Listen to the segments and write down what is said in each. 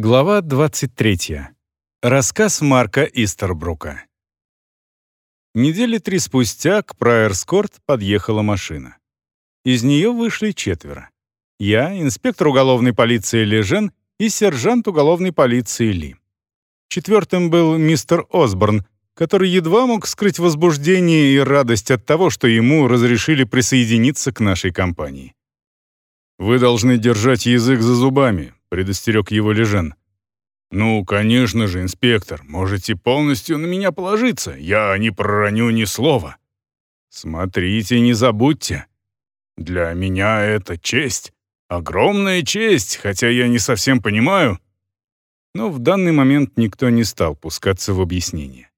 Глава 23. Рассказ Марка Истербрука. Недели три спустя к Прайерскорт подъехала машина. Из нее вышли четверо. Я, инспектор уголовной полиции Лежен и сержант уголовной полиции Ли. Четвертым был мистер Осборн, который едва мог скрыть возбуждение и радость от того, что ему разрешили присоединиться к нашей компании. «Вы должны держать язык за зубами», — предостерег его Лежен. «Ну, конечно же, инспектор, можете полностью на меня положиться. Я не пророню ни слова». «Смотрите, не забудьте. Для меня это честь. Огромная честь, хотя я не совсем понимаю». Но в данный момент никто не стал пускаться в объяснение.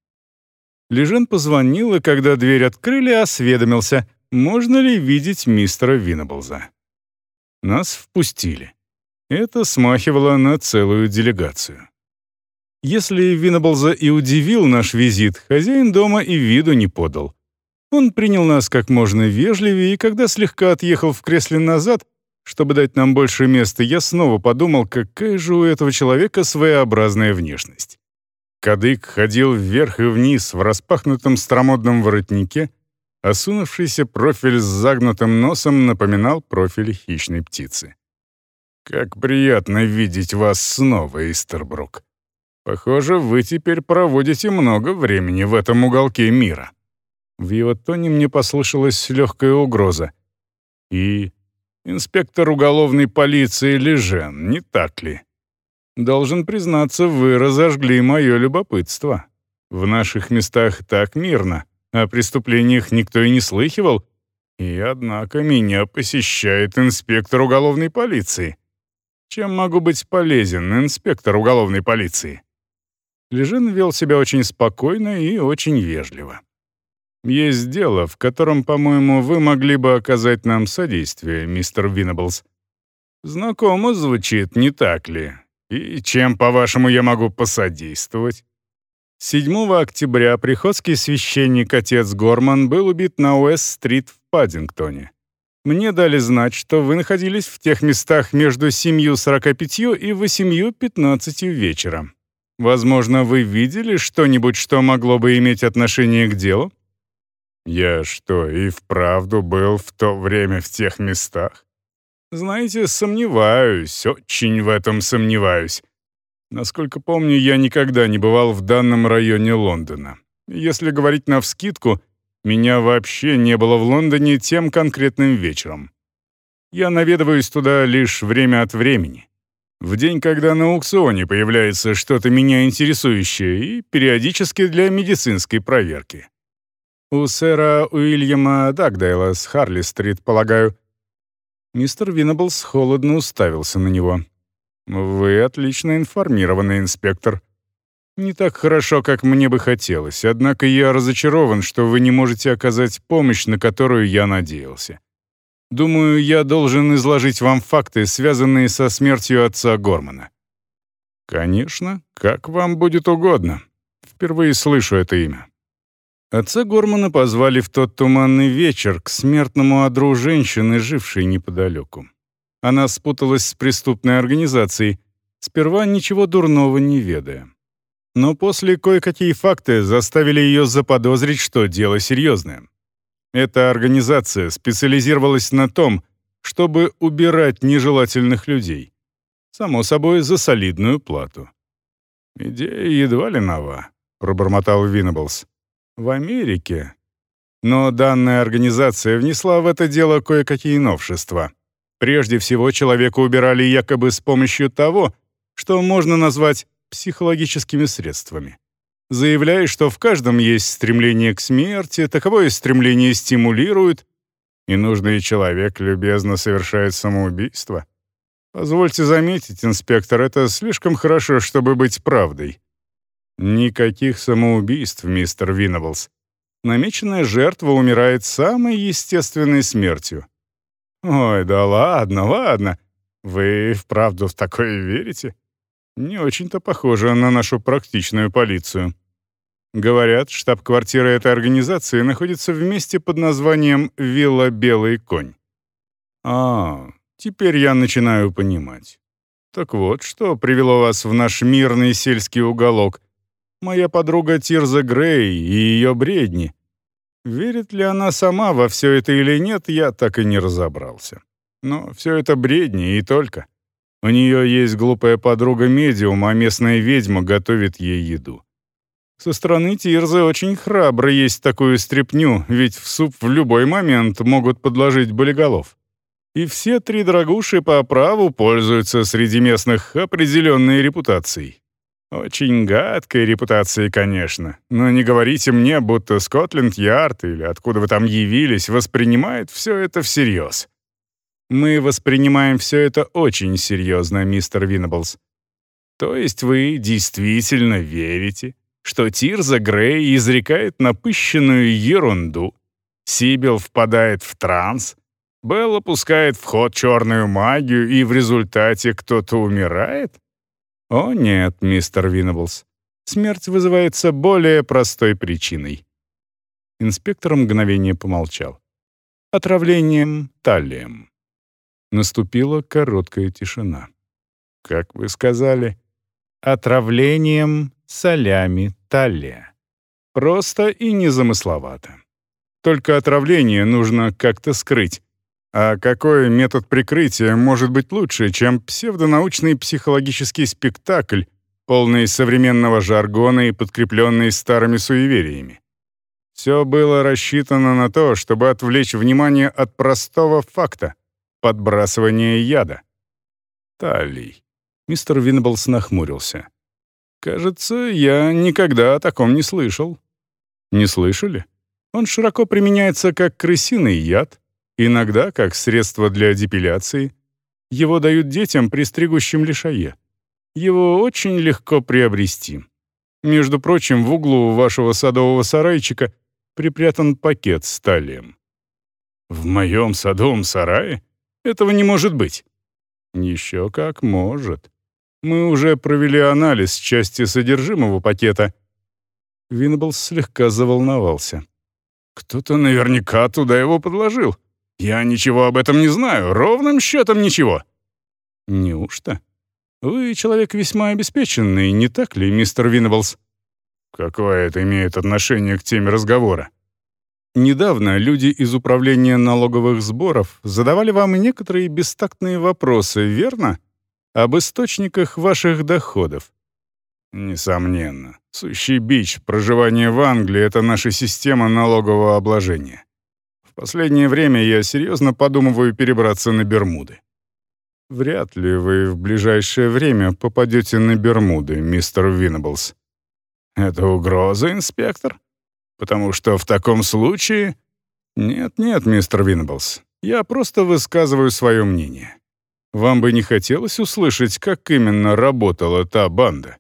Лежен позвонил, и когда дверь открыли, осведомился, можно ли видеть мистера Виннеблза. Нас впустили. Это смахивало на целую делегацию. Если Виннеблза и удивил наш визит, хозяин дома и виду не подал. Он принял нас как можно вежливее, и когда слегка отъехал в кресле назад, чтобы дать нам больше места, я снова подумал, какая же у этого человека своеобразная внешность. Кадык ходил вверх и вниз в распахнутом старомодном воротнике, Осунувшийся профиль с загнутым носом напоминал профиль хищной птицы. «Как приятно видеть вас снова, Истербрук. Похоже, вы теперь проводите много времени в этом уголке мира». В его тоне мне послышалась легкая угроза. «И инспектор уголовной полиции Лежен, не так ли? Должен признаться, вы разожгли мое любопытство. В наших местах так мирно, о преступлениях никто и не слыхивал, и однако меня посещает инспектор уголовной полиции. Чем могу быть полезен, инспектор уголовной полиции?» Лежин вел себя очень спокойно и очень вежливо. «Есть дело, в котором, по-моему, вы могли бы оказать нам содействие, мистер Виннеблс. Знакомо звучит, не так ли? И чем, по-вашему, я могу посодействовать?» 7 октября приходский священник отец Горман был убит на Уэст-стрит в Паддингтоне. Мне дали знать, что вы находились в тех местах между 7.45 и 8.15 вечера. Возможно, вы видели что-нибудь, что могло бы иметь отношение к делу? Я что, и вправду был в то время в тех местах? Знаете, сомневаюсь, очень в этом сомневаюсь. Насколько помню, я никогда не бывал в данном районе Лондона. Если говорить навскидку, меня вообще не было в Лондоне тем конкретным вечером. Я наведываюсь туда лишь время от времени. В день, когда на аукционе появляется что-то меня интересующее, и периодически для медицинской проверки. У сэра Уильяма Дагдейла с Харли-стрит, полагаю. Мистер Виннеблс холодно уставился на него. «Вы отлично информированы, инспектор. Не так хорошо, как мне бы хотелось, однако я разочарован, что вы не можете оказать помощь, на которую я надеялся. Думаю, я должен изложить вам факты, связанные со смертью отца Гормана». «Конечно, как вам будет угодно. Впервые слышу это имя». Отца Гормана позвали в тот туманный вечер к смертному одру женщины, жившей неподалеку. Она спуталась с преступной организацией, сперва ничего дурного не ведая. Но после кое-какие факты заставили ее заподозрить, что дело серьезное. Эта организация специализировалась на том, чтобы убирать нежелательных людей. Само собой, за солидную плату. «Идея едва ли нова», — пробормотал Виннеблс. «В Америке». Но данная организация внесла в это дело кое-какие новшества — Прежде всего, человека убирали якобы с помощью того, что можно назвать психологическими средствами. Заявляя, что в каждом есть стремление к смерти, таковое стремление стимулирует, и нужный человек любезно совершает самоубийство. Позвольте заметить, инспектор, это слишком хорошо, чтобы быть правдой. Никаких самоубийств, мистер Виннеблс. Намеченная жертва умирает самой естественной смертью. «Ой, да ладно, ладно. Вы вправду в такое верите? Не очень-то похоже на нашу практичную полицию. Говорят, штаб-квартира этой организации находится в месте под названием «Вилла Белый конь». А, теперь я начинаю понимать. Так вот, что привело вас в наш мирный сельский уголок. Моя подруга Тирза Грей и ее бредни. Верит ли она сама во все это или нет, я так и не разобрался. Но все это бредни и только. У нее есть глупая подруга-медиум, а местная ведьма готовит ей еду. Со стороны Тирзы очень храбро есть такую стряпню, ведь в суп в любой момент могут подложить болиголов. И все три дорогуши по праву пользуются среди местных определенной репутацией. Очень гадкой репутацией, конечно, но не говорите мне, будто Скотленд-Ярд или откуда вы там явились воспринимает все это всерьез. Мы воспринимаем все это очень серьезно, мистер Виннеблс. То есть вы действительно верите, что Тирза Грей изрекает напыщенную ерунду, Сибил впадает в транс, Белла пускает в ход черную магию, и в результате кто-то умирает? О нет, мистер Виннеблс, смерть вызывается более простой причиной. Инспектор мгновение помолчал. Отравлением талием. Наступила короткая тишина. «Как вы сказали?» «Отравлением солями талия». Просто и незамысловато. Только отравление нужно как-то скрыть. А какой метод прикрытия может быть лучше, чем псевдонаучный психологический спектакль, полный современного жаргона и подкрепленный старыми суевериями? Все было рассчитано на то, чтобы отвлечь внимание от простого факта подбрасывание яда. Талий. Мистер Винблс нахмурился. «Кажется, я никогда о таком не слышал». «Не слышали? Он широко применяется как крысиный яд, иногда как средство для депиляции. Его дают детям при стригущем лишае. Его очень легко приобрести. Между прочим, в углу вашего садового сарайчика припрятан пакет с талием». «В моем садовом сарае?» Этого не может быть». «Еще как может. Мы уже провели анализ части содержимого пакета». Винблс слегка заволновался. «Кто-то наверняка туда его подложил. Я ничего об этом не знаю, ровным счетом ничего». «Неужто? Вы человек весьма обеспеченный, не так ли, мистер Винблс?» «Какое это имеет отношение к теме разговора?» Недавно люди из управления налоговых сборов задавали вам некоторые бестактные вопросы, верно? Об источниках ваших доходов. Несомненно. Сущий бич проживания в Англии — это наша система налогового обложения. В последнее время я серьезно подумываю перебраться на Бермуды. Вряд ли вы в ближайшее время попадете на Бермуды, мистер Виннеблс. Это угроза, инспектор? Потому что в таком случае... Нет-нет, мистер Виннеблс, я просто высказываю свое мнение. Вам бы не хотелось услышать, как именно работала та банда?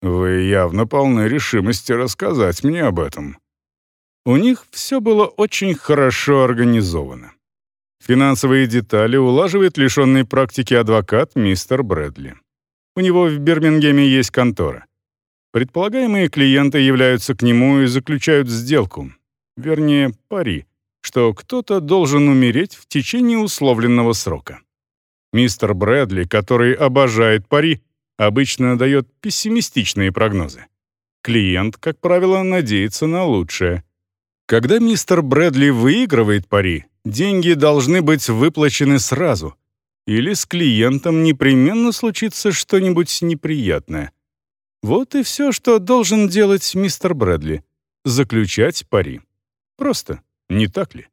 Вы явно полны решимости рассказать мне об этом. У них все было очень хорошо организовано. Финансовые детали улаживает лишенный практики адвокат мистер Брэдли. У него в Бирмингеме есть контора. Предполагаемые клиенты являются к нему и заключают сделку, вернее, пари, что кто-то должен умереть в течение условленного срока. Мистер Брэдли, который обожает пари, обычно дает пессимистичные прогнозы. Клиент, как правило, надеется на лучшее. Когда мистер Брэдли выигрывает пари, деньги должны быть выплачены сразу. Или с клиентом непременно случится что-нибудь неприятное. Вот и все, что должен делать мистер Брэдли. Заключать пари. Просто, не так ли?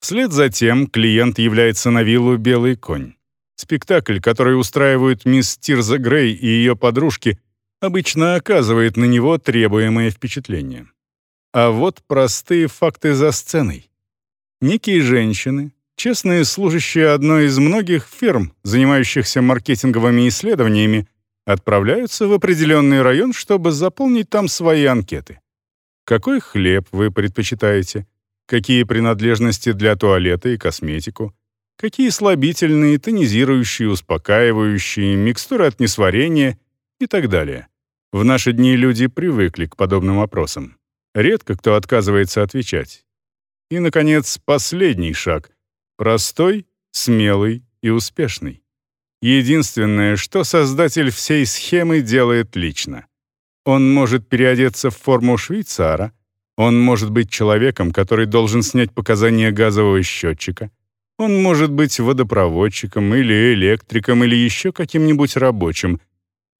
Вслед за тем клиент является на виллу «Белый конь». Спектакль, который устраивают мисс Тирза Грей и ее подружки, обычно оказывает на него требуемое впечатление. А вот простые факты за сценой. Некие женщины, честные служащие одной из многих фирм, занимающихся маркетинговыми исследованиями, отправляются в определенный район, чтобы заполнить там свои анкеты. Какой хлеб вы предпочитаете? Какие принадлежности для туалета и косметику? Какие слабительные, тонизирующие, успокаивающие, микстуры от несварения и так далее? В наши дни люди привыкли к подобным вопросам. Редко кто отказывается отвечать. И, наконец, последний шаг. Простой, смелый и успешный. Единственное, что создатель всей схемы делает лично. Он может переодеться в форму швейцара, он может быть человеком, который должен снять показания газового счетчика, он может быть водопроводчиком или электриком или еще каким-нибудь рабочим,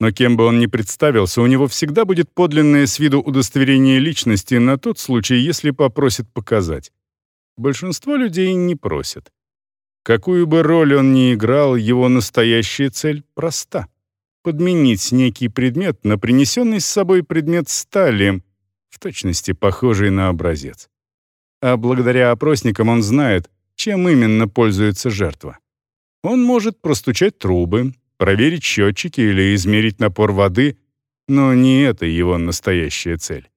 но кем бы он ни представился, у него всегда будет подлинное с виду удостоверение личности на тот случай, если попросит показать. Большинство людей не просят. Какую бы роль он ни играл, его настоящая цель проста — подменить некий предмет на принесенный с собой предмет стали, в точности похожий на образец. А благодаря опросникам он знает, чем именно пользуется жертва. Он может простучать трубы, проверить счетчики или измерить напор воды, но не это его настоящая цель.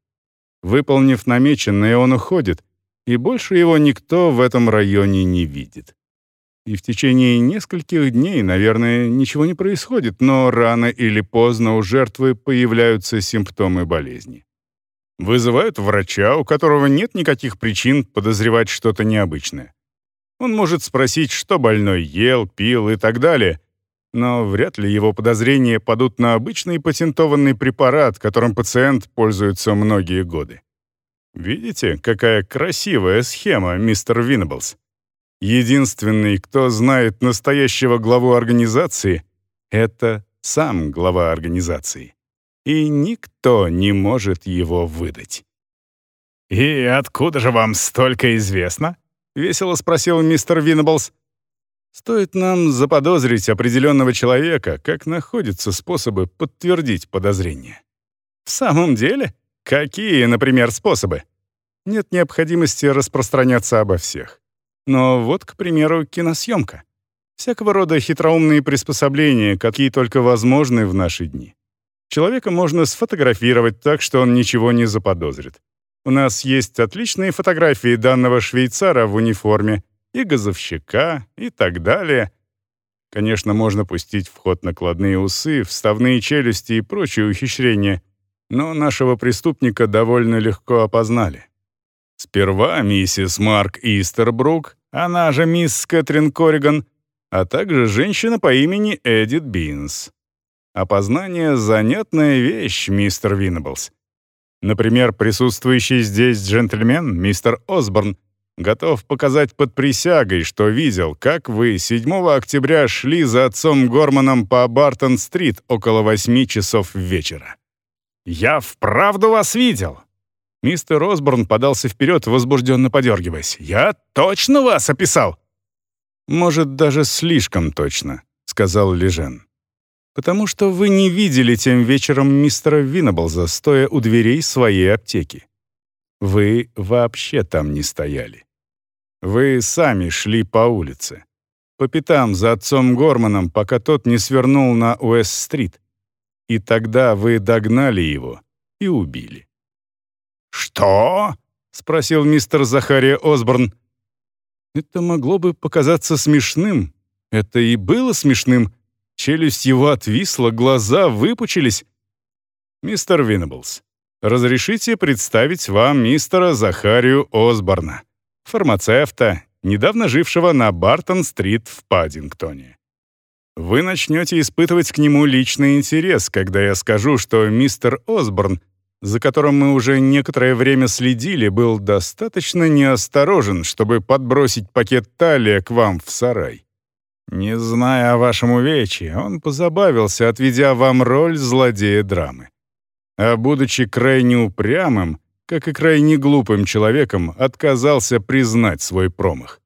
Выполнив намеченное, он уходит, и больше его никто в этом районе не видит. И в течение нескольких дней, наверное, ничего не происходит, но рано или поздно у жертвы появляются симптомы болезни. Вызывают врача, у которого нет никаких причин подозревать что-то необычное. Он может спросить, что больной ел, пил и так далее, но вряд ли его подозрения падут на обычный патентованный препарат, которым пациент пользуется многие годы. Видите, какая красивая схема, мистер Виннеблс? Единственный, кто знает настоящего главу организации, это сам глава организации. И никто не может его выдать. «И откуда же вам столько известно?» — весело спросил мистер Виннеблс. «Стоит нам заподозрить определенного человека, как находятся способы подтвердить подозрение». «В самом деле? Какие, например, способы?» «Нет необходимости распространяться обо всех. Но вот, к примеру, киносъемка. Всякого рода хитроумные приспособления, какие только возможны в наши дни. Человека можно сфотографировать так, что он ничего не заподозрит. У нас есть отличные фотографии данного швейцара в униформе, и газовщика, и так далее. Конечно, можно пустить в ход накладные усы, вставные челюсти и прочие ухищрения, но нашего преступника довольно легко опознали. Сперва миссис Марк Истербрук, она же мисс Кэтрин Корриган, а также женщина по имени Эдит Бинс. Опознание — занятная вещь, мистер Виннеблс. Например, присутствующий здесь джентльмен, мистер Осборн, готов показать под присягой, что видел, как вы 7 октября шли за отцом Горманом по Бартон-стрит около 8 часов вечера. «Я вправду вас видел!» Мистер Осборн подался вперед, возбужденно подергиваясь. «Я точно вас описал?» «Может, даже слишком точно», — сказал Лежен потому что вы не видели тем вечером мистера Виннеблза, стоя у дверей своей аптеки. Вы вообще там не стояли. Вы сами шли по улице. По пятам за отцом Горманом, пока тот не свернул на Уэст-стрит. И тогда вы догнали его и убили. «Что?» — спросил мистер Захария Осборн. Это могло бы показаться смешным. Это и было смешным, Челюсть его отвисла, глаза выпучились. «Мистер Виннеблс, разрешите представить вам мистера Захарию Осборна, фармацевта, недавно жившего на Бартон-стрит в Паддингтоне. Вы начнете испытывать к нему личный интерес, когда я скажу, что мистер Осборн, за которым мы уже некоторое время следили, был достаточно неосторожен, чтобы подбросить пакет талия к вам в сарай. Не зная о вашем увечье, он позабавился, отведя вам роль злодея драмы. А будучи крайне упрямым, как и крайне глупым человеком, отказался признать свой промах.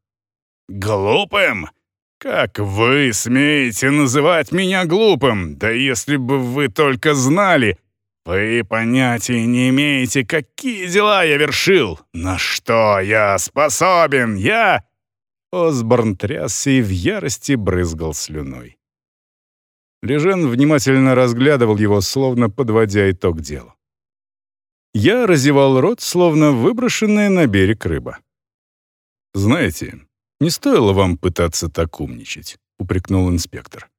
«Глупым? Как вы смеете называть меня глупым? Да если бы вы только знали, вы понятия не имеете, какие дела я вершил, на что я способен. Я Осборн трясся и в ярости брызгал слюной. Лежен внимательно разглядывал его, словно подводя итог делу. Я разевал рот, словно выброшенная на берег рыба. «Знаете, не стоило вам пытаться так умничать», — упрекнул инспектор.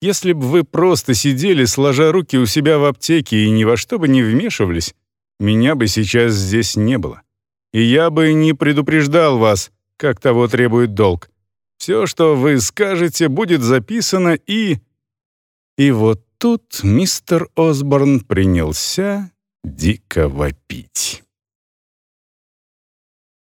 «Если бы вы просто сидели, сложа руки у себя в аптеке и ни во что бы не вмешивались, меня бы сейчас здесь не было. И я бы не предупреждал вас, как того требует долг. Все, что вы скажете, будет записано и...» И вот тут мистер Осборн принялся дико вопить.